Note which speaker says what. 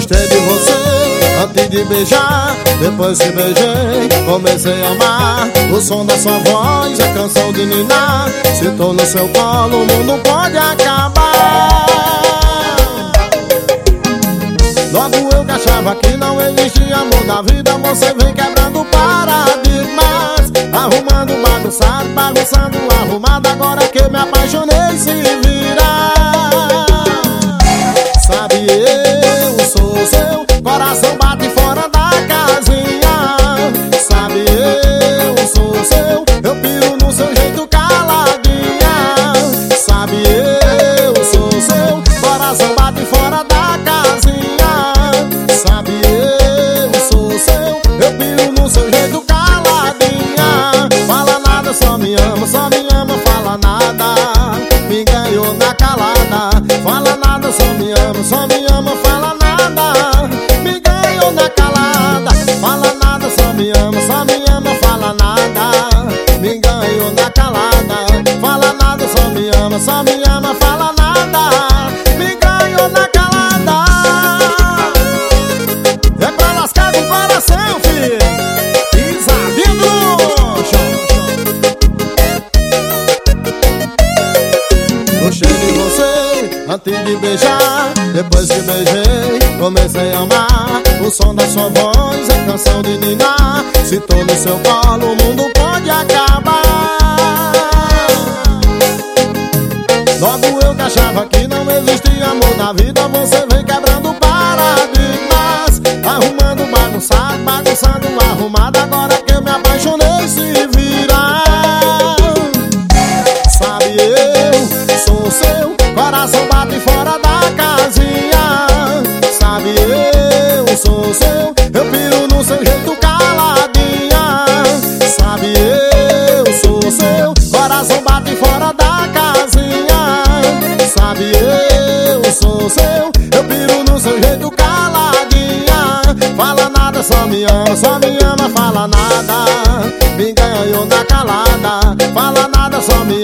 Speaker 1: Gostei de você antes de beijar Depois que beijei, comecei a amar. O som da sua voz é canção de ninar Se tô no seu colo, o mundo pode acabar. Logo eu que achava que não existia amor da vida Você vem quebrando paradigmas. Arrumando bagunçado, bagunçando arrumado Agora que me apaixonei se virar Você antes de beijar Depois que beijei, comecei a amar. O som da sua voz é canção de ninar Se tô no seu colo, o mundo pode acabar. Logo eu que achava que não existia amor na vida Você vem quebrando paradigmas Arrumando bagunçado, bagunçando arrumado Agora que eu me apaixonei se virar Só me ama, só me ama, fala nada. Me ganhou na calada. Fala nada, só me